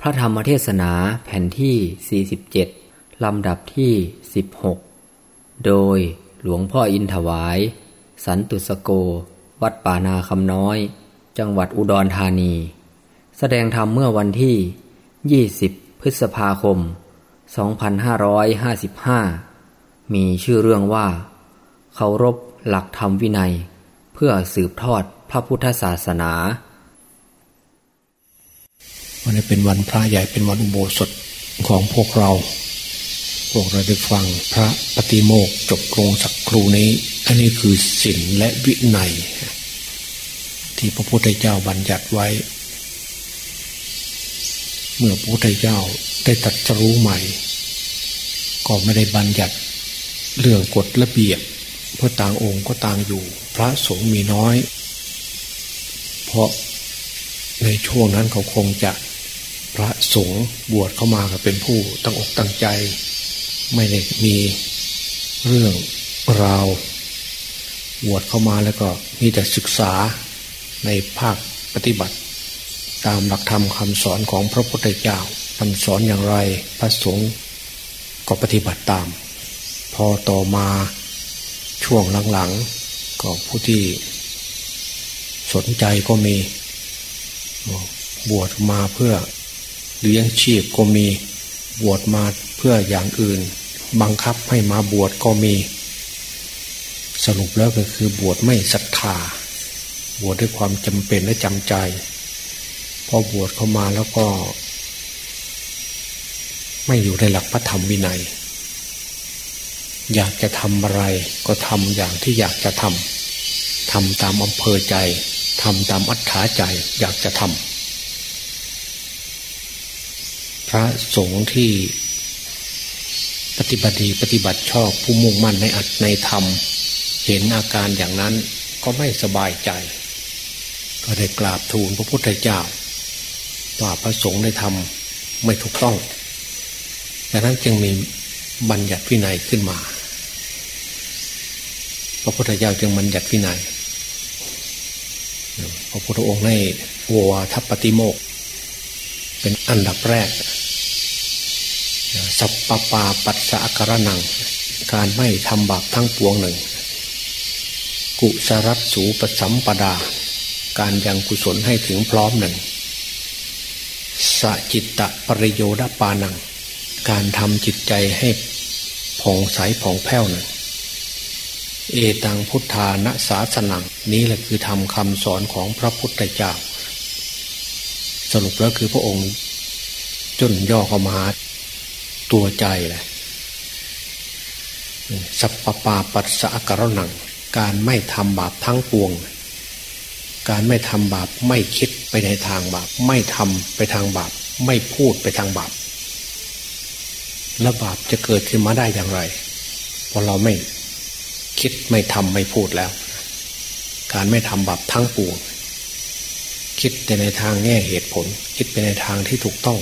พระธรรมเทศนาแผ่นที่ 47 ลำดับที่ 16 โดยหลวงพ่ออินถวาย สันตุสโก วัดป่านาคำน้อย จังหวัดอุดรธานี แสดงธรรมเมื่อวันที่ 20 พฤษภาคม 2555 มีชื่อเรื่องว่า เคารพหลักธรรมวินัย เพื่อสืบทอดพระพุทธศาสนา วันนี้เป็นวันพระใหญ่เป็นวันอุโบสถของพวกเรา พวกเราได้ฟังพระปฏิโมกจบลงสักครูนี้ อันนี้คือศีลและวินัย ที่พระพุทธเจ้าบัญญัติไว้ เมื่อพระพุทธเจ้าได้ตรัสรู้ใหม่ ก็ไม่ได้บัญญัติเรื่องกฎระเบียบเพราะต่างองค์ก็ต่างอยู่ พระสงฆ์มีน้อย เพราะในช่วงนั้นเขาคงจะ พระสงฆ์บวชเข้ามาก็เป็นผู้ตั้งอกตั้งใจ ไม่ได้มีเรื่องราวบวชเข้ามาแล้วก็มีแต่ศึกษาในภาคปฏิบัติ ตามหลักธรรมคำสอนของพระพุทธเจ้าท่านสอนอย่างไรพระสงฆ์ก็ปฏิบัติตาม พอต่อมาช่วงหลังๆก็ผู้ที่สนใจก็มีบวชมาเพื่อ เลี้ยงชีพก็มีบวชมาเพื่ออย่างอื่น บังคับให้มาบวชก็มี สรุปแล้วก็คือบวชไม่ศรัทธา บวชด้วยความจำเป็นและจำใจ พอบวชเข้ามาแล้วก็ ไม่อยู่ในหลักพระธรรมวินัย อยากจะทำอะไรก็ทำอย่างที่อยากจะทำทำตามอำเภอใจทำตามอัธยาใจอยากจะทำ พระสงฆ์ที่ปฏิบัติดีปฏิบัติชอบผู้มุ่งมั่นในอัตในธรรม เห็นอาการอย่างนั้นก็ไม่สบายใจ ก็ได้กราบทูลพระพุทธเจ้าว่าพระสงฆ์ได้ทำไม่ถูกต้องดังนั้นจึงมีบัญญัติวินัยขึ้นมา พระพุทธเจ้าจึงบัญญัติวินัย พระพุทธองค์ให้โววาทัปฏิโมก เป็นอันดับแรก สัพปปาปัสสะกระนัง การไม่ทำบาปทั้งปวงหนึ่ง กุสรัตสูปสัมปดา การยังกุศลให้ถึงพร้อมหนึ่งสจิตตะปริโยดปานัง การทำจิตใจให้ผ่องใสผ่องแผ้วหนึ่งเอตังพุทธานะสาสนังนี้แหละคือทำคำสอนของพระพุทธเจ้า สรุปแล้วคือพระองค์จนย่อเข้ามาตัวใจแหละสัพปปาปัสสะกรนัง การไม่ทำบาปทั้งปวง การไม่ทำบาปไม่คิดไปในทางบาป ไม่ทำไปทางบาป ไม่พูดไปทางบาปแล้วบาปจะเกิดขึ้นมาได้อย่างไรเพราะเราไม่คิดไม่ทำไม่พูดแล้ว การไม่ทำบาปทั้งปวง คิดแต่ในทางแง่เหตุผล คิดไปในทางที่ถูกต้อง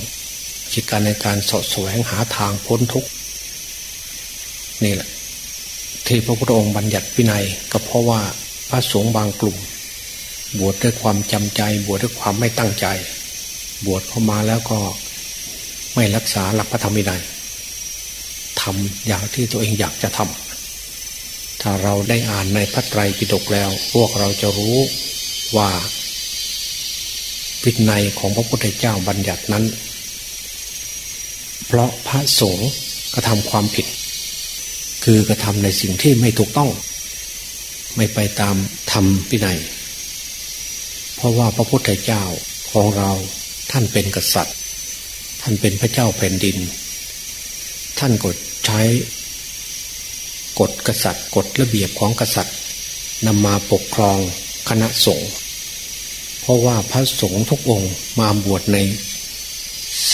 คิดการในการสอดแสวงหาทางพ้นทุกข์นี่แหละ ที่พระพุทธองค์บัญญัติวินัย ก็เพราะว่าพระสงฆ์บางกลุ่ม บวชด้วยความจำใจ บวชด้วยความไม่ตั้งใจ บวชเข้ามาแล้วก็ไม่รักษาหลักพระธรรมวินัยทำอย่างที่ตัวเองอยากจะทำถ้าเราได้อ่านในพระไตรปิฎกแล้ว พวกเราจะรู้ว่า วินัยของพระพุทธเจ้าบัญญัตินั้น เพราะพระสงฆ์กระทำความผิด คือกระทำในสิ่งที่ไม่ถูกต้อง ไม่ไปตามธรรมวินัย เพราะว่าพระพุทธเจ้าของเราท่านเป็นกษัตริย์ ท่านเป็นพระเจ้าแผ่นดิน ท่านก็ใช้กฎกษัตริย์กฎระเบียบของกษัตริย์นำมาปกครองคณะสงฆ์ เพราะว่าพระสงฆ์ทุกองค์มาบวชใน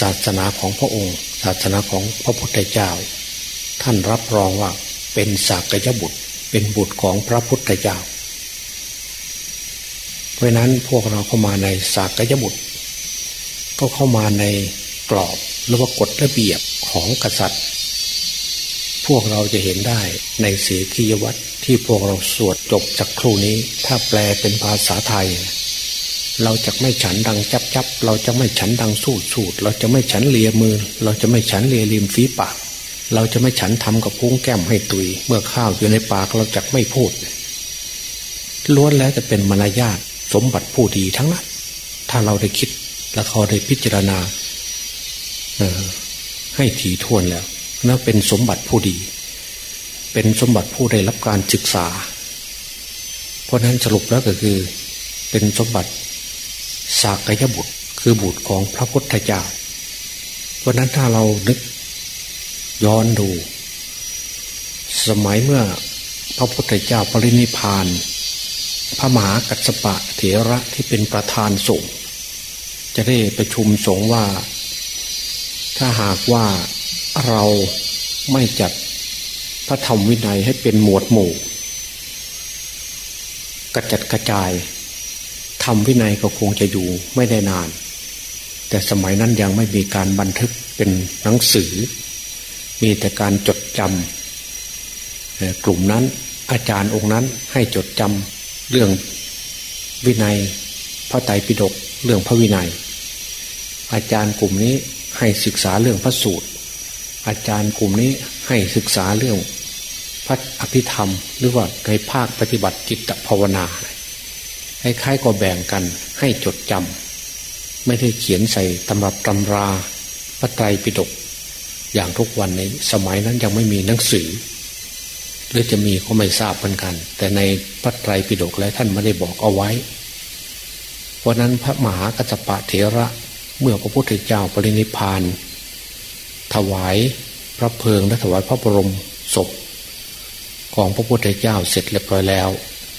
ศาสนาของพระองค์ ศาสนาของพระพุทธเจ้า ท่านรับรองว่าเป็นสากยบุตรเป็นบุตรของพระพุทธเจ้า เพราะนั้นพวกเราเข้ามาในสากยบุตร ก็เข้ามาในกรอบหรือว่ากฎระเบียบของกษัตริย์ พวกเราจะเห็นได้ในสีขียวัตรที่พวกเราสวดจบจากครูนี้ ถ้าแปลเป็นภาษาไทย เราจะไม่ฉันดังจับจับเราจะไม่ฉันดังสูดสูดเราจะไม่ฉันเลียมือ เราจะไม่ฉันเลียริมฝีปาก เราจะไม่ฉันทำกับพุ้งแก้มให้ตุย เมื่อข้าวอยู่ในปากเราจะไม่พูดล้วนแล้วจะเป็นมารยาทสมบัติผู้ดีทั้งนั้นถ้าเราได้คิดและเขาได้พิจารณาให้ถี่ถ้วนแล้วนั่นเป็นสมบัติผู้ดี เป็นสมบัติผู้ได้รับการศึกษา เพราะนั้นสรุปแล้วก็คือ เป็นสมบัติ สากยบุตรคือบุตรของพระพุทธเจ้า เพราะนั้นถ้าเรานึกย้อนดู สมัยเมื่อพระพุทธเจ้าปรินิพาน พระมหากัสสปะเถระที่เป็นประธานสงฆ์จะได้ประชุมสงฆ์ว่า ถ้าหากว่าเราไม่จัดพระธรรมวินัยให้เป็นหมวดหมู่กระจัดกระจาย ธรรมวินัยก็คงจะอยู่ไม่ได้นาน แต่สมัยนั้นยังไม่มีการบันทึกเป็นหนังสือ มีแต่การจดจำกลุ่มนั้นอาจารย์องค์นั้นให้จดจำเรื่องวินัย พระไตรปิฎกเรื่องพระวินัย อาจารย์กลุ่มนี้ให้ศึกษาเรื่องพระสูตร อาจารย์กลุ่มนี้ให้ศึกษาเรื่องพระอภิธรรม หรือว่าในภาคปฏิบัติจิตภาวนา คล้ายๆก็แบ่งกันให้จดจำไม่ได้เขียนใส่ตำรับตำราพระไตรปิฎกอย่างทุกวันในสมัยนั้นยังไม่มีหนังสือ หรือจะมีก็ไม่ทราบเหมือนกัน แต่ในพระไตรปิฎกและท่านไม่ได้บอกเอาไว้ เพราะนั้นพระมหากัจจปะเถระเมื่อพระพุทธเจ้าปรินิพาน ถวายพระเพลิงและถวายพระบรมศพ ของพระพุทธเจ้าเสร็จเรียบร้อยแล้ว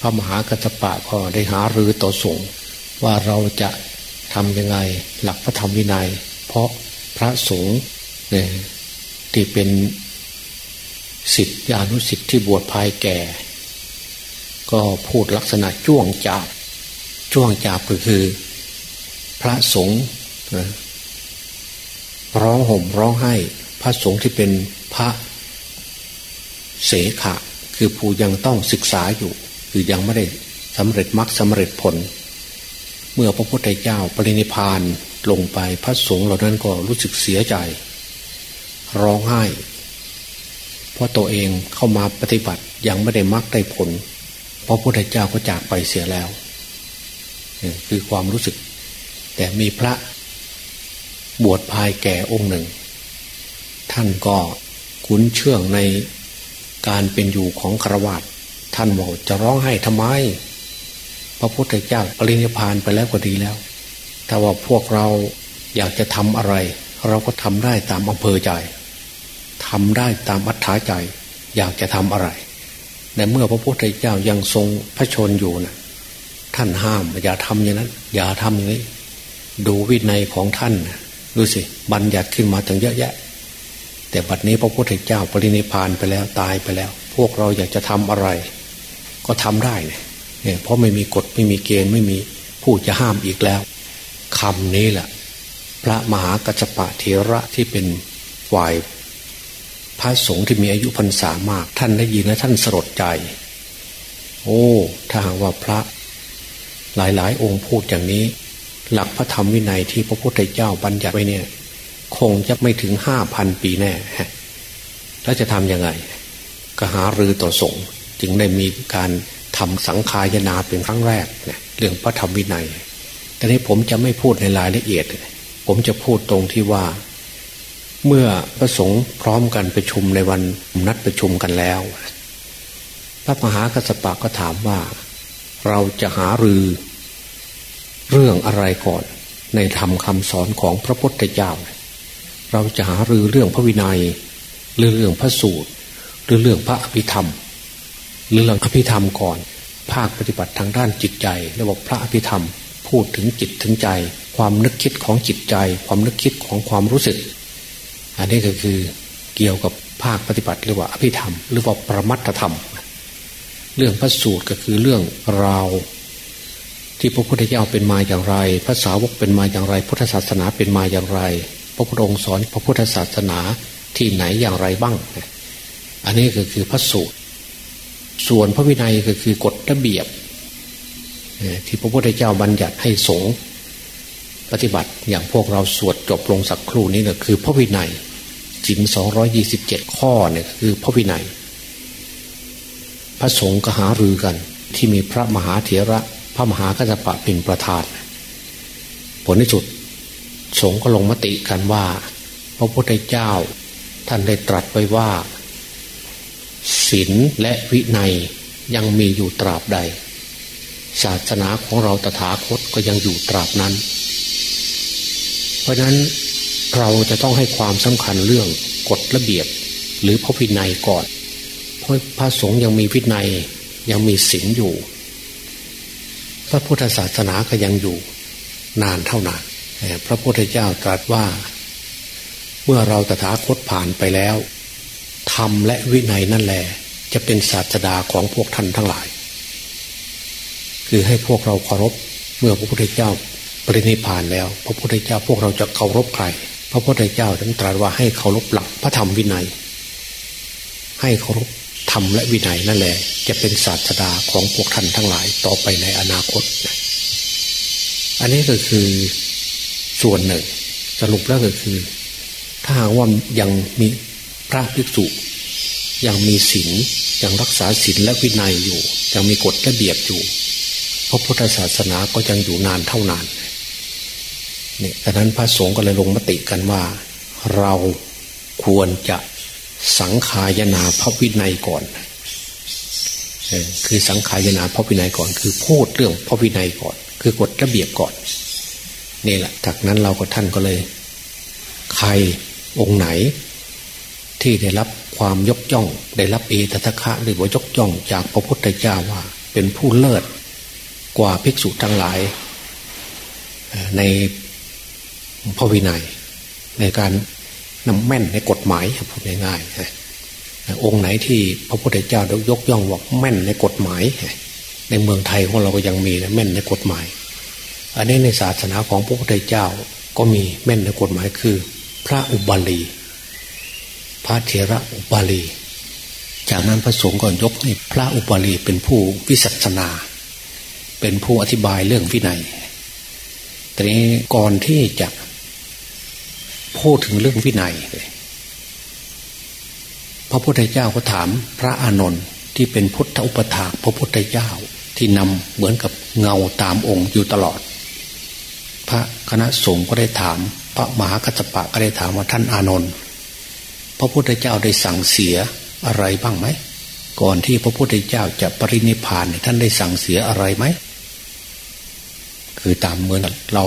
ระมหากัจจปะก็ได้หารือต่อสงฆ์ว่าเราจะทำยังไงหลักพระธรรมวินัย เพราะพระสงฆ์เนี่ยที่เป็นสิทธิอนุสิทธิ์ที่บวชภายแก่ ก็พูดลักษณะจ้วงจาบจ้วงจาบก็คือ พระสงฆ์ร้องห่มร้องไห้ พระสงฆ์ที่เป็นพระเสขะ คือผู้ยังต้องศึกษาอยู่ คือยังไม่ได้สำเร็จมรรคสาเร็จผล เมื่อพระพุทธเจ้าปรินิพานลงไปพระสงฆ์เหล่านั้นก็รู้สึกเสียใจ ร้องไห้ เพราะตัวเองเข้ามาปฏิบัติยังไม่ได้มรรคได้ผล พระพุทธเจ้าก็จากไปเสียแล้ว คือความรู้สึก แต่มีพระบวชภายแก่องค์หนึ่ง ท่านก็คุ้นเชื่องในการเป็นอยู่ของครวญ ท่านบอกจะร้องไห้ทำไม พระพุทธเจ้าปรินิพานไปแล้วก็ดีแล้ว ถ้าว่าพวกเราอยากจะทำอะไร เราก็ทำได้ตามอำเภอใจทำได้ตามอัธยาใจ อยากจะทำอะไรแต่เมื่อพระพุทธเจ้ายังทรงพระชนอยู่นะท่านห้าม อย่าทำอย่างนั้น อย่าทำอย่างนี้ ดูวินัยของท่านดูสิบัญญัติขึ้นมาถึงเยอะแยะ แต่บัดนี้พระพุทธเจ้าปรินิพานไปแล้วตายไปแล้ว พวกเราอยากจะทำอะไร ก็ทำได้เนี่ยเพราะไม่มีกฎไม่มีเกณฑ์ไม่มีผู้จะห้ามอีกแล้วคำนี้แหละพระมหากัจจปะเทระที่เป็นฝ่ายพระสงฆ์ที่มีอายุพรรษามาก ท่านได้ยินและท่านสลดใจ โอ้ถ้าหากว่าพระหลายๆ องค์พูดอย่างนี้ หลักพระธรรมวินัยที่พระพุทธเจ้าบัญญัติไว้เนี่ย คงจะไม่ถึงห้าพันปีแน่แล้วจะทำยังไง ก็หารือต่อสงฆ์ จึงได้มีการทำสังขายนาเป็นครั้งแรกเนี่ยเรื่องพระธรรมวินัยแต่นี้ผมจะไม่พูดในรายละเอียด ผมจะพูดตรงที่ว่า เมื่อพระสงฆ์พร้อมกันประชุมในวันนัดประชุมกันแล้ว พระมหากัสปะก็ถามว่า เราจะหารือเรื่องอะไรก่อนในธรรมคำสอนของพระพุทธเจ้า เราจะหารือเรื่องพระวินัยหรือเรื่องพระสูตร หรือเรื่องพระอภิธรรม หรือเราอภิธรรมก่อน ภาคปฏิบัติทางด้านจิตใจระบบพระอภิธรรม พูดถึงจิตถึงใจ ความนึกคิดของจิตใจ ความนึกคิดของความรู้สึก อันนี้ก็คือเกี่ยวกับภาคปฏิบัติหรือว่าอภิธรรม หรือว่าประมัตธรรม เรื่องพระสูตรก็คือเรื่องราวที่พระพุทธเจ้าเป็นมาอย่างไร พระสาวกเป็นมาอย่างไร พุทธศาสนาเป็นมาอย่างไร พระพุทธองค์สอนพระพุทธศาสนาที่ไหนอย่างไรบ้าง อันนี้ก็คือพระสูตร ส่วนพระวินัยก็คือกฎระเบียบที่พระพุทธเจ้าบัญญัติให้สงฆ์ปฏิบัติอย่างพวกเราสวดจบลงสักครู่นี้ก็คือพระวินัยจินสองยี่สิบเจ็ดข้อเนี่ยคือพระวินัย พระสงฆ์ก็หารือกัน ที่มีพระมหาเถระ พระมหากัจจปะเป็นประธาน ผลที่สุด สงฆ์ก็ลงมติกันว่า พระพุทธเจ้า ท่านได้ตรัสไว้ว่า ศีลและวินัยยังมีอยู่ตราบใด ศาสนาของเราตถาคตก็ยังอยู่ตราบนั้น เพราะนั้นเราจะต้องให้ความสำคัญเรื่องกฎระเบียบ หรือพระวินัยก่อน เพราะพระสงฆ์ยังมีวินัยยังมีศีลอยู่ พระพุทธศาสนาก็ยังอยู่นานเท่านานพระพุทธเจ้าตรัสว่า เมื่อเราตถาคตผ่านไปแล้ว ธรรมและวินัยนั่นแหละจะเป็นศาสดาของพวกท่านทั้งหลาย คือให้พวกเราเคารพเมื่อพระพุทธเจ้าปรินิพานแล้ว พระพุทธเจ้าพวกเราจะเคารพใคร พระพุทธเจ้าท่านตรัสว่าให้เคารพหลักพระธรรมวินัย ให้เคารพธรรมและวินัยนั่นแหละจะเป็นศาสดาของพวกท่านทั้งหลายต่อไปในอนาคต อันนี้ก็คือส่วนหนึ่ง สรุปแล้วก็คือ ถ้าหากว่ายังมี ระภิกษุ ยังมีศีลยังรักษาศีลและวินัยอยู่ ยังมีกฎระเบียบอยู่ พระพุทธศาสนาก็ยังอยู่นานเท่านานเนี่ยดังนั้นพระสงฆ์ก็เลยลงมติกันว่า เราควรจะสังขายนาพระวินัยก่อนคือสังขายนาพระวินัยก่อน คือพูดเรื่องพระวินัยก่อน คือกฎระเบียบก่อนนี่แหละ จากนั้นเราก็ท่านก็เลย ใครองค์ไหน ที่ได้รับความยกย่อง ได้รับเอตตะคะหรือว่ายกย่องจากพระพุทธเจ้าว่า เป็นผู้เลิศกว่าภิกษุทั้งหลาย ในพระวินัย ในการนำแม่นในกฎหมายพูดง่ายๆองค์ไหนที่พระพุทธเจ้ายกย่องว่าแม่นในกฎหมาย ในเมืองไทยของเราก็ยังมีแม่นในกฎหมาย อันนี้ในศาสนาของพระพุทธเจ้าก็มีแม่นในกฎหมายคือ พระอุบาลี พระเถระอุบาลี จากนั้นพระสงฆ์ก็ยกให้พระอุบาลีเป็นผู้วิสัชนา เป็นผู้อธิบายเรื่องวินัยแต่นี้ก่อนที่จะพูดถึงเรื่องวินัยพระพุทธเจ้าก็ถามพระอานนท์ที่เป็นพุทธอุปถาพระพุทธเจ้าที่นำเหมือนกับเงาตามองค์อยู่ตลอด พระคณะสงฆ์ก็ได้ถาม พระมหากัจจปะก็ได้ถามว่าท่านอานนท์ พระพุทธเจ้าได้สั่งเสียอะไรบ้างไหม ก่อนที่พระพุทธเจ้าจะปรินิพานท่านได้สั่งเสียอะไรไหม คือตามเมื่อเรา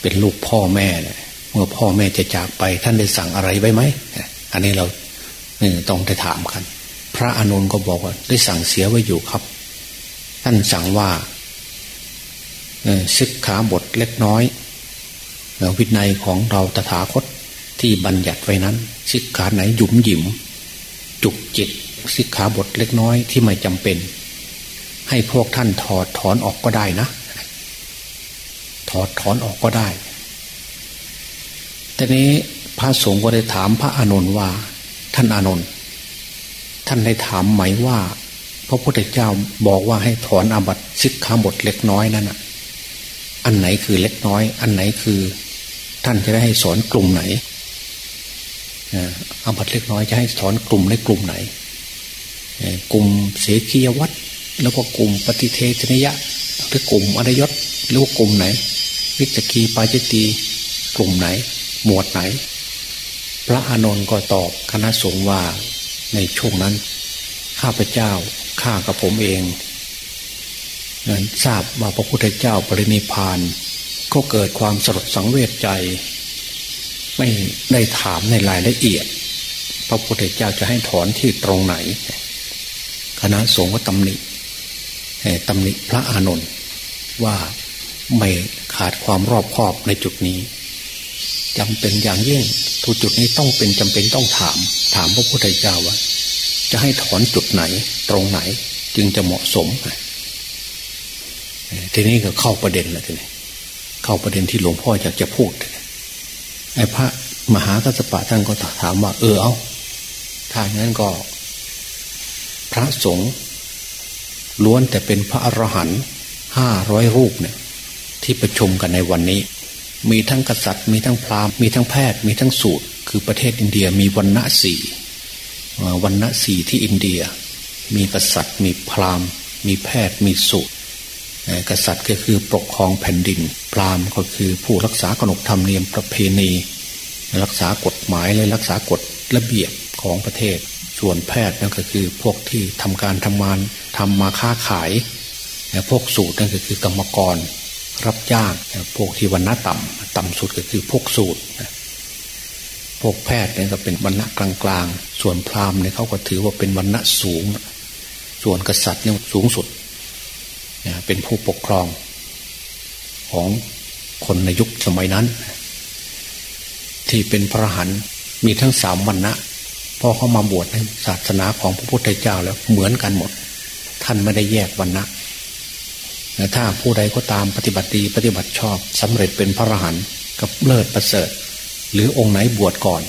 เป็นลูกพ่อแม่เมื่อพ่อแม่จะจากไป ท่านได้สั่งอะไรไว้ไหมอันนี้เราต้องได้ถามกัน พระอนุนก็บอกว่าได้สั่งเสียไว้อยู่ครับ ท่านสั่งว่าศึกขาบทเล็กน้อย วินัยของเราตถาคต ที่บัญญัติไว้นั้นสิกขาไหนหยุมหยิม จุกจิตสิกขาบทเล็กน้อยที่ไม่จำเป็น ให้พวกท่านถอดถอนออกก็ได้นะ ถอดถอนออกก็ได้แต่นี้พระสงฆ์ก็ได้ถามพระอานนท์ว่า ท่านอานนท์ท่านได้ถามไหมว่า พระพุทธเจ้าบอกว่าให้ถอนอาบัติสิกขาบทเล็กน้อยนั่นอะ อันไหนคือเล็กน้อย อันไหนคือ ท่านจะได้ให้สอนกลุ่มไหน อาบัตเล็กน้อยจะให้สอนกลุ่มในกลุ่มไหน กลุ่มเสกียวัตแล้วก็กลุ่มปฏิเทชนิยะหรือกลุ่มอรยศหรือว่ากลุ่มไหน วิจกีปาจิตีกลุ่มไหน หมวดไหน พระอานนท์ก็ตอบคณะสงฆ์ว่าในช่วงนั้น ข้าพเจ้าข้ากับผมเองนั้นทราบว่าพระพุทธเจ้าปรินิพานก็เกิดความสลดสังเวชใจ ไม่ได้ถามในรายละเอียด พระพุทธเจ้าจะให้ถอนที่ตรงไหน คณะสงฆ์ก็ตำหนิตำหนิพระอานนท์ว่าไม่ขาดความรอบคอบในจุดนี้จำเป็นอย่างยิ่งทุกจุดนี้ต้องเป็นจำเป็นต้องถาม ถามพระพุทธเจ้าว่า จะให้ถอนจุดไหน ตรงไหน จึงจะเหมาะสมทีนี้ก็เข้าประเด็นแล้วทีนี้เข้าประเด็นที่หลวงพ่ออยากจะพูด ไอ้พระมหากัสปะท่านก็ถามว่า เออเอาถ้าอย่างนั้นก็ พระสงฆ์ล้วนแต่เป็นพระอรหันต์ห้าร้อยรูปเนี่ย ที่ประชุมกันในวันนี้ มีทั้งกษัตริย์ มีทั้งพราหมณ์มีทั้งแพทย์ มีทั้งสูตร คือประเทศอินเดียมีวันณะสี่วันณะสี่ที่อินเดีย มีกษัตริย์ มีพราหมณ์ มีแพทย์มีสูตร กษัตริย์ก็คือปกครองแผ่นดิน พราหมณ์ก็คือผู้รักษาขนบธรรมเนียมประเพณี รักษากฎหมายและรักษากฎระเบียบของประเทศ ส่วนแพทย์นั่นก็คือพวกที่ทำการทำงานทำมาค้าขายพวกสูตรนั่นก็คือกรรมกร รับจ้างพวกที่วันณะต่ำต่ำสุดก็คือพวกสูตรพวกแพทย์เนี่ยก็เป็นวันณะกลางๆ ส่วนพราหมณ์เนี่ยเขาก็ถือว่าเป็นวันณะสูง ส่วนกษัตริย์เนี่ยสูงสุด เป็นผู้ปกครอง ของคนในยุคสมัยนั้น ที่เป็นพระหันมีทั้งสามวันนะพอเขามาบวชในศาสนาของพระพุทธเจ้าแล้วเหมือนกันหมด ท่านไม่ได้แยกวันนะถ้าผู้ใดก็ตามปฏิบัติดีปฏิบัติชอบสำเร็จเป็นพระอรหันต์กับเลิศประเสริฐ หรือองค์ไหนบวชก่อน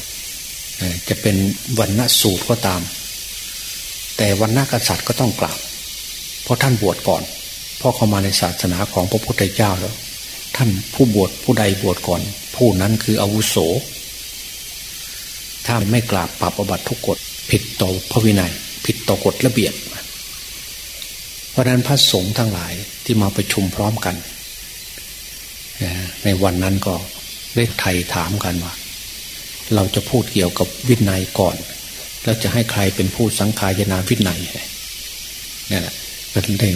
จะเป็นวันณะสูตรก็ตาม แต่วันณะกษัตริย์ก็ต้องกราบเพราะท่านบวชก่อน พอเข้ามาในศาสนาของพระพุทธเจ้าแล้ว ท่านผู้บวชผู้ใดบวชก่อน ผู้นั้นคืออาวุโส ถ้าไม่กราบปรับอบัตทุกกฎผิดต่อพระวินัย ผิดต่อกฎระเบียบ เพราะนั้นพระสงฆ์ทั้งหลายที่มาประชุมพร้อมกัน ในวันนั้นก็ได้ไทยถามกันว่า เราจะพูดเกี่ยวกับวินัยก่อน แล้วจะให้ใครเป็นผู้สังขายนาวินัยนี่แหละเป็นเรื่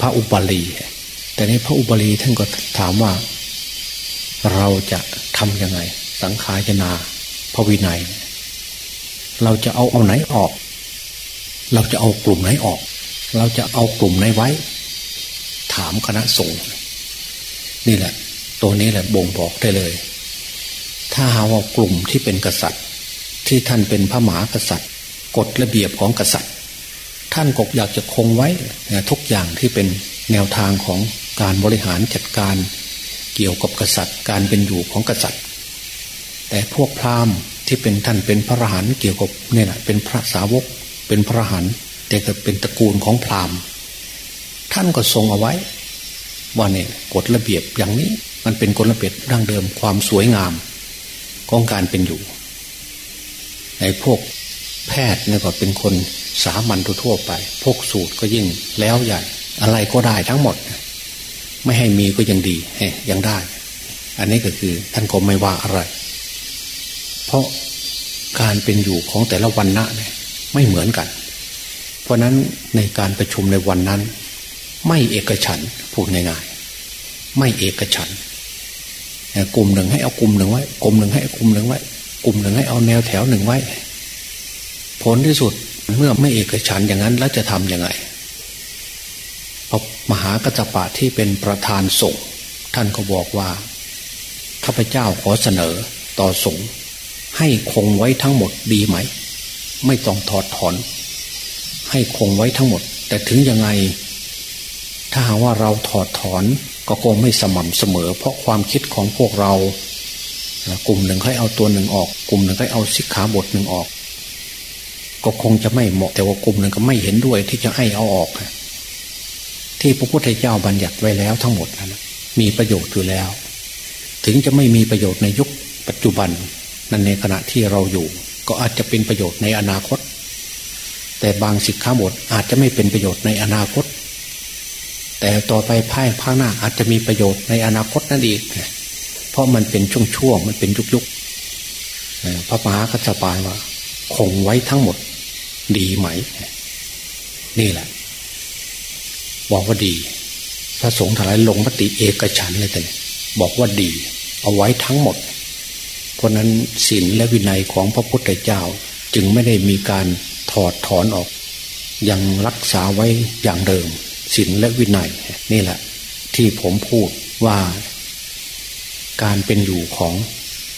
พระอุบาลี แต่ในพระอุบาลีท่านก็ถามว่า เราจะทำยังไง สังขารนาพระวินัย เราจะเอาเอาไหนออก เราจะเอากลุ่มไหนออก เราจะเอากลุ่มไหนไว้ ถามคณะสงฆ์นี่แหละ ตัวนี้แหละบ่งบอกได้เลย ถ้าหาว่ากลุ่มที่เป็นกษัตริย์ ที่ท่านเป็นพระมหากษัตริย์ กฎระเบียบของกษัตริย์ ท่านก็อยากจะคงไว้ทุกอย่างที่เป็นแนวทางของการบริหารจัดการเกี่ยวกับกษัตริย์ การเป็นอยู่ของกษัตริย์ แต่พวกพราหมณ์ที่เป็นท่านเป็นพระอรหันต์เกี่ยวกับเนี่ยแหละเป็นพระสาวกเป็นพระอรหันต์แต่ก็เป็นตระกูลของพราหมณ์ ท่านก็ทรงเอาไว้ว่าเนี่ยกฎระเบียบอย่างนี้มันเป็นกฎระเบียบดั้งเดิมความสวยงามของการเป็นอยู่ในพวกแพทย์เนี่ยก็เป็นคน สามัญทั่วไป พกสูตรก็ยิ่งแล้วใหญ่ อะไรก็ได้ทั้งหมด ไม่ให้มีก็ยังดียังได้ อันนี้ก็คือท่านก็ไม่ว่าอะไร เพราะการเป็นอยู่ของแต่ละวันนะเนี่ยไม่เหมือนกัน เพราะนั้นในการประชุมในวันนั้น ไม่เอกฉันพูดง่ายๆไม่เอกฉันกลุ่มหนึ่งให้เอากลุ่มหนึ่งไว้กลุ่มหนึ่งให้กลุ่มหนึ่งไว้กลุ่มหนึ่งให้เอาแนวแถวหนึ่งไว้ ผลที่สุด เมื่อไม่เอกฉันอย่างนั้นแล้วจะทำยังไงพระมหากัจจปะที่เป็นประธานสงฆ์ท่านก็บอกว่าข้าพเจ้าขอเสนอต่อสงฆ์ให้คงไว้ทั้งหมดดีไหม ไม่ต้องถอดถอน ให้คงไว้ทั้งหมด แต่ถึงยังไง ถ้าหากว่าเราถอดถอนก็คงไม่สม่ำเสมอ เพราะความคิดของพวกเรา กลุ่มหนึ่งให้เอาตัวหนึ่งออก กลุ่มหนึ่งให้เอาสิกขาบทหนึ่งออก ก็คงจะไม่เหมาะแต่ว่ากลุ่มหนึ่งก็ไม่เห็นด้วยที่จะให้เอาออกที่พระพุทธเจ้าบัญญัติไว้แล้วทั้งหมดนะมีประโยชน์อยู่แล้ว ถึงจะไม่มีประโยชน์ในยุคปัจจุบันนั่นในขณะที่เราอยู่ ก็อาจจะเป็นประโยชน์ในอนาคต แต่บางสิกขาบทอาจจะไม่เป็นประโยชน์ในอนาคต แต่ต่อไปภายภาคหน้าอาจจะมีประโยชน์ในอนาคตนั่นเองเพราะมันเป็นช่วงๆมันเป็นยุคๆพระมหาคัจจปายว่าคงไว้ทั้งหมด ดีไหม นี่แหละบอกว่าดี พระสงฆ์ทั้งหลายลงมติเอกฉันเลยแต่บอกว่าดี เอาไว้ทั้งหมด เพราะนั้นศีลและวินัยของพระพุทธเจ้าจึงไม่ได้มีการถอดถอนออก ยังรักษาไว้อย่างเดิมศีลและวินัย นี่แหละ ที่ผมพูดว่าการเป็นอยู่ของ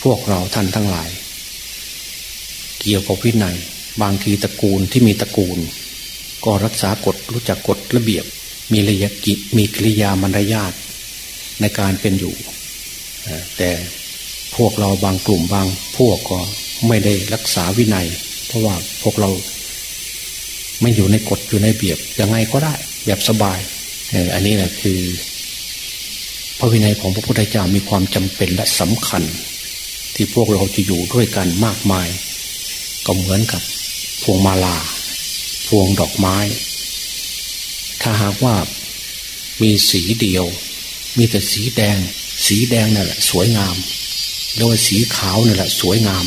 พวกเราท่านทั้งหลาย เกี่ยวกับวินัย บางทีตระกูลที่มีตระกูล ก็รักษากฎรู้จักกฎระเบียบ มีระยะกิจมีกิริยามารยาทในการเป็นอยู่ แต่พวกเราบางกลุ่มบางพวกก็ไม่ได้รักษาวินัย เพราะว่าพวกเราไม่อยู่ในกฎอยู่ในเบียบยังไงก็ได้แบบสบายอันนี้แหละคือ พระวินัยของพระพุทธเจ้ามีความจำเป็นและสำคัญ ที่พวกเราจะอยู่ด้วยกันมากมาย ก็เหมือนกับ พวงมาลา พวงดอกไม้ ถ้าหากว่ามีสีเดียว มีแต่สีแดง สีแดงนั่นแหละ สวยงามหรือว่าสีขาวนั่นแหละ สวยงาม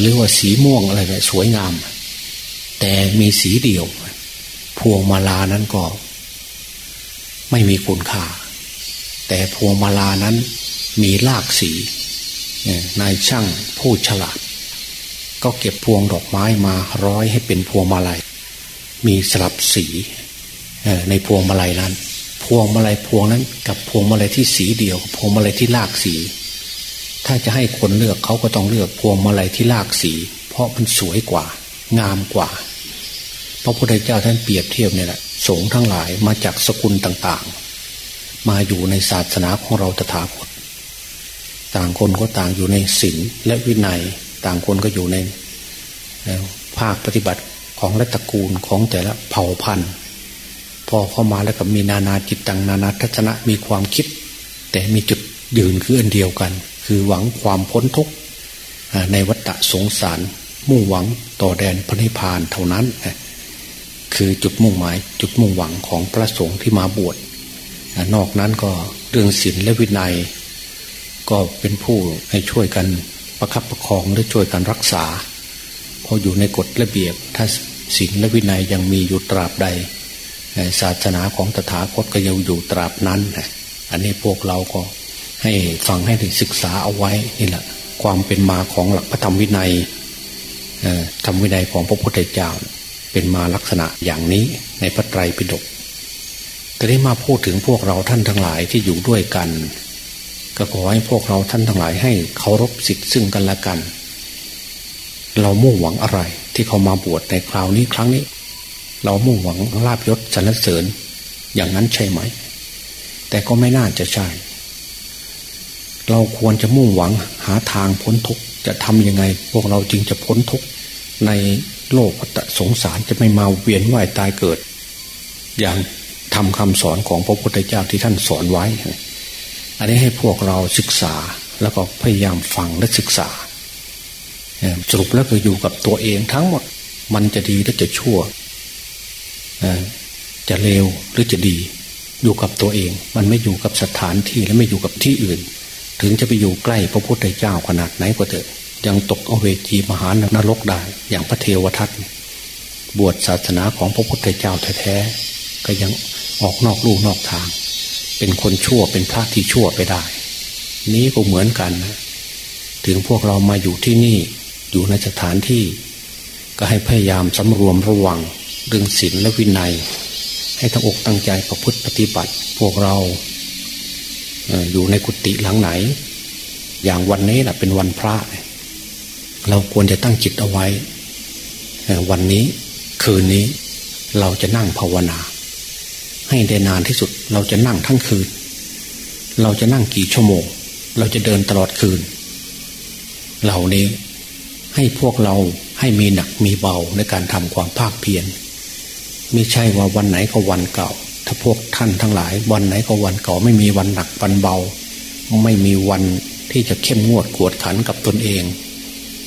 หรือว่าสีม่วงอะไรเนี่ยสวยงาม แต่มีสีเดียว พวงมาลานั้นก็ ไม่มีคุณค่า แต่พวงมาลานั้นมีลากสีนายช่างผู้ฉลาด ก็เก็บพวงดอกไม้มาร้อยให้เป็นพวงมาลัย มีสลับสีในพวงมาลัยนั้น พวงมาลัยพวงนั้น กับพวงมาลัยที่สีเดียวพวงมาลัยที่ลากสี ถ้าจะให้คนเลือกเขาก็ต้องเลือกพวงมาลัยที่ลากสี เพราะมันสวยกว่า งามกว่าพระพุทธเจ้าท่านเปรียบเทียบเนี่ยแหละสงฆ์ทั้งหลายมาจากสกุลต่างๆ มาอยู่ในศาสนาของเราตถาคตต่างคนก็ต่างอยู่ในศีลและวินัย ต่างคนก็อยู่ในภาคปฏิบัติของรัตระกูลของแต่ละเผ่าพันธุ์ พอเข้ามาแล้วก็มีนานาจิตตังนานาทัศนะมีความคิด แต่มีจุดยืนคืออันเดียวกัน คือหวังความพ้นทุกข์ในวัฏสงสาร มุ่งหวังต่อแดนพระนิพพานเท่านั้น คือจุดมุ่งหมายจุดมุ่งหวังของพระสงฆ์ที่มาบวชนอกนั้นก็เรื่องศีลและวินัย ก็เป็นผู้ให้ช่วยกัน ประคับประคองหรือช่วยกันรักษา พออยู่ในกฎระเบียบ ถ้าศีลและวินัยยังมีอยู่ตราบใด ศาสนาของตถาคตก็ยังอยู่ตราบนั้น อันนี้พวกเราก็ให้ฟังให้ได้ศึกษาเอาไว้นี่แหละความเป็นมาของหลักพระธรรมวินัยธรรมวินัยของพระพุทธเจ้าเป็นมาลักษณะอย่างนี้ในพระไตรปิฎกแต่ได้มาพูดถึงพวกเราท่านทั้งหลายที่อยู่ด้วยกัน ก็ขอให้พวกเราท่านทั้งหลายให้เคารพสิทธิ์ซึ่งกันและกัน เรามุ่งหวังอะไร ที่เขามาบวชในคราวนี้ครั้งนี้ เรามุ่งหวังลาบยศสรรเสริญ อย่างนั้นใช่ไหม แต่ก็ไม่น่าจะใช่ เราควรจะมุ่งหวังหาทางพ้นทุกข์จะทำยังไง พวกเราจึงจะพ้นทุกข์ในโลกวัฏสงสารจะไม่มาเวียนว่ายตายเกิด อย่างทำคำสอนของพระพุทธเจ้าที่ท่านสอนไว้ อันนี้ให้พวกเราศึกษาแล้วก็พยายามฟังและศึกษาสรุปแล้วคืออยู่กับตัวเองทั้งหมด มันจะดีหรือจะชั่วจะเลวหรือจะดี อยู่กับตัวเอง มันไม่อยู่กับสถานที่และไม่อยู่กับที่อื่น ถึงจะไปอยู่ใกล้พระพุทธเจ้าขนาดไหนก็เถอะ ยังตกเอเวจีมหานรกได้ อย่างพระเทวทัตบวชศาสนาของพระพุทธเจ้าแท้ๆก็ยังออกนอกลู่นอกทาง เป็นคนชั่วเป็นพระที่ชั่วไปได้ นี้ก็เหมือนกันนะถึงพวกเรามาอยู่ที่นี่อยู่ในสถานที่ ก็ให้พยายามสำรวมระวังเรื่องศีลและวินัย ให้ทั้งอกตั้งใจประพฤติปฏิบัติ พวกเราอยู่ในกุฏิหลังไหน อย่างวันนี้แหละเป็นวันพระ เราควรจะตั้งจิตเอาไว้ วันนี้คืนนี้เราจะนั่งภาวนา ให้ได้นานที่สุด เราจะนั่งทั้งคืน เราจะนั่งกี่ชั่วโมง เราจะเดินตลอดคืน เหล่านี้ให้พวกเราให้มีหนักมีเบาในการทำความภาคเพียรไม่ใช่ว่าวันไหนก็วันเก่า ถ้าพวกท่านทั้งหลาย วันไหนก็วันเก่า ไม่มีวันหนักวันเบา ไม่มีวันที่จะเข้มงวดกวดขันกับตนเอง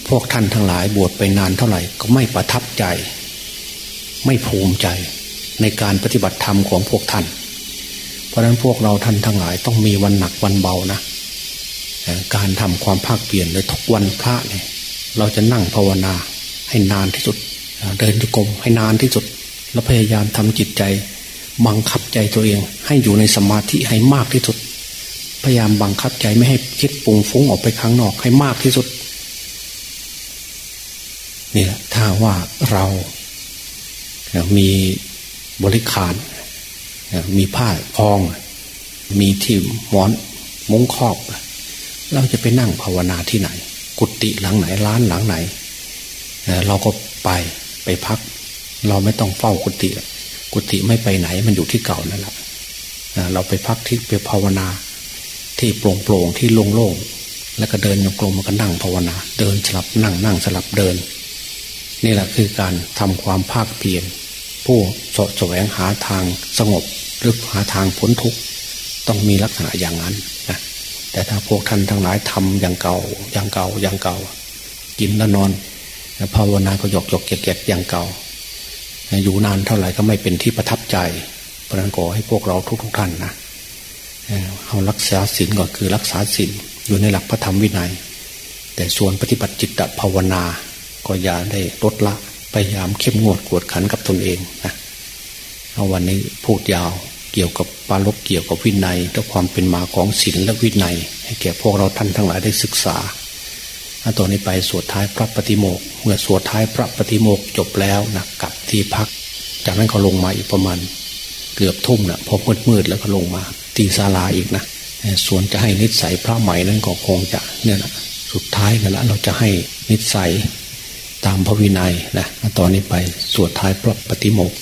พวกท่านทั้งหลายบวชไปนานเท่าไหร่ก็ไม่ประทับใจ ไม่ภูมิใจ ในการปฏิบัติธรรมของพวกท่าน เพราะฉะนั้นพวกเราท่านทั้งหลายต้องมีวันหนักวันเบานะการทำความภาคเปลี่ยนในทุกวันพระเนี่ยเราจะนั่งภาวนาให้นานที่สุด เดินจุกรมให้นานที่สุด แล้วพยายามทำจิตใจ บังคับใจตัวเอง ให้อยู่ในสมาธิให้มากที่สุด พยายามบังคับใจไม่ให้คิดปุงฟุ้งออกไปข้างนอกให้มากที่สุดนี่แหละถ้าว่าเรา มี บริขารมีผ้าพอง มีที่หมอนมุ้งครอบ เราจะไปนั่งภาวนาที่ไหน กุฏิหลังไหนร้านหลังไหน เราก็ไปไปพัก เราไม่ต้องเฝ้ากุฏิกุฏิไม่ไปไหน มันอยู่ที่เก่านั่นแหละเราไปพักที่ไปภาวนา ที่โปร่งโปร่งที่โล่งๆแล้วก็เดินโยกลมมันก็นั่งภาวนา เดินสลับนั่งนั่งสลับเดิน นี่แหละคือการทำความภาคเพียร ผู้สะแสวงหาทางสงบหรือหาทางพ้นทุกข์ต้องมีลักษณะอย่างนั้นนะแต่ถ้าพวกท่านทั้งหลายทำอย่างเก่าอย่างเก่าอย่างเก่า กินแล้วนอนภาวนาก็หยอกหยอกเกียกอย่างเก่า อยู่นานเท่าไหร่ก็ไม่เป็นที่ประทับใจเพราะนั้นขอให้พวกเราทุกๆทท่านนะเอารักษาศีลก็คือรักษาศีลอยู่ในหลักพระธรรมวินัย แต่ส่วนปฏิบัติจิตภาวนาก็อย่าได้ลดละ พยายามเข้มงวดกวดขันกับตนเองนะเอาวันนี้พูดยาวเกี่ยวกับปาลบเกี่ยวกับวินัยและความเป็นมาของศีลและวินัย ให้แก่พวกเราท่านทั้งหลายได้ศึกษาต่อนนี้ไปสวดท้ายพระปฏิโมกเมื่อสวดท้ายพระปฏิโมกจบแล้วนะกลับที่พัก จากนั้นก็ลงมาอีกประมาณ เกือบทุ่มนะพอมืดมืดแล้วก็ลงมาตีศาลาอีกนะส่วนจะให้นิสัยพระใหม่นั้นก็คงจะเนี่ยนะสุดท้ายนั่นแหละเราจะให้นิสัย ตามพระวินัยนะตอนนี้ไปสวดท้ายพระปฏิโมกข์